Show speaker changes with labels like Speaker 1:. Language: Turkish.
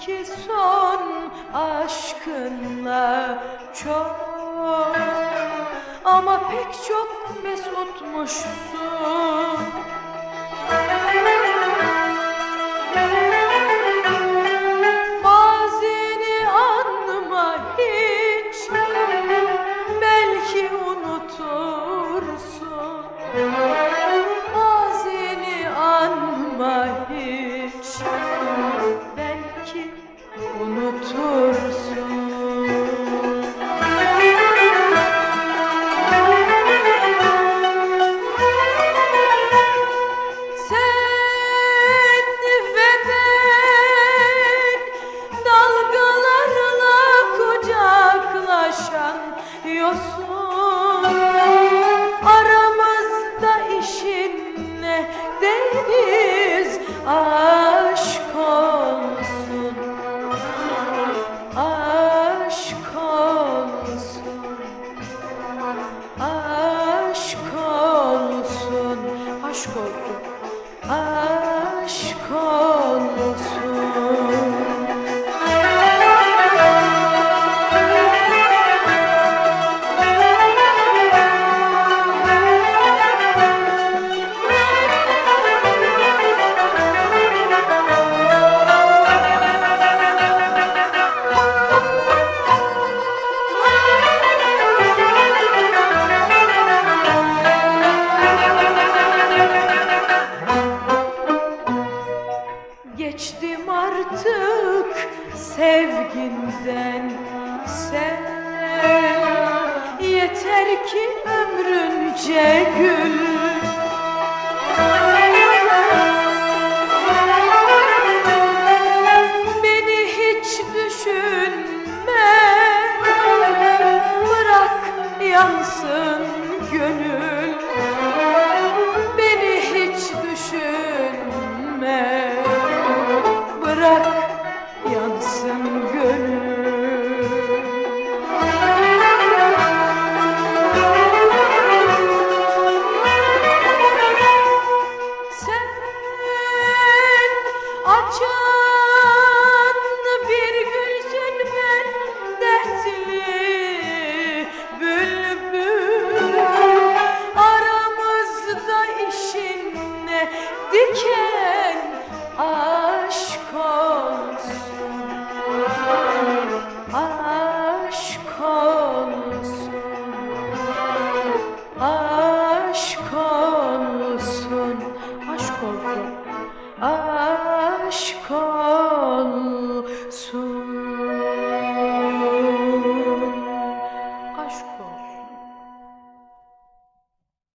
Speaker 1: ki son aşkınla çok. Ama pek çok mesutmuşsun. olsun Geçtim artık sevginden sen. Yeter ki ömrünce gül. aşk olsun, aşk olsun. Aşk olsun.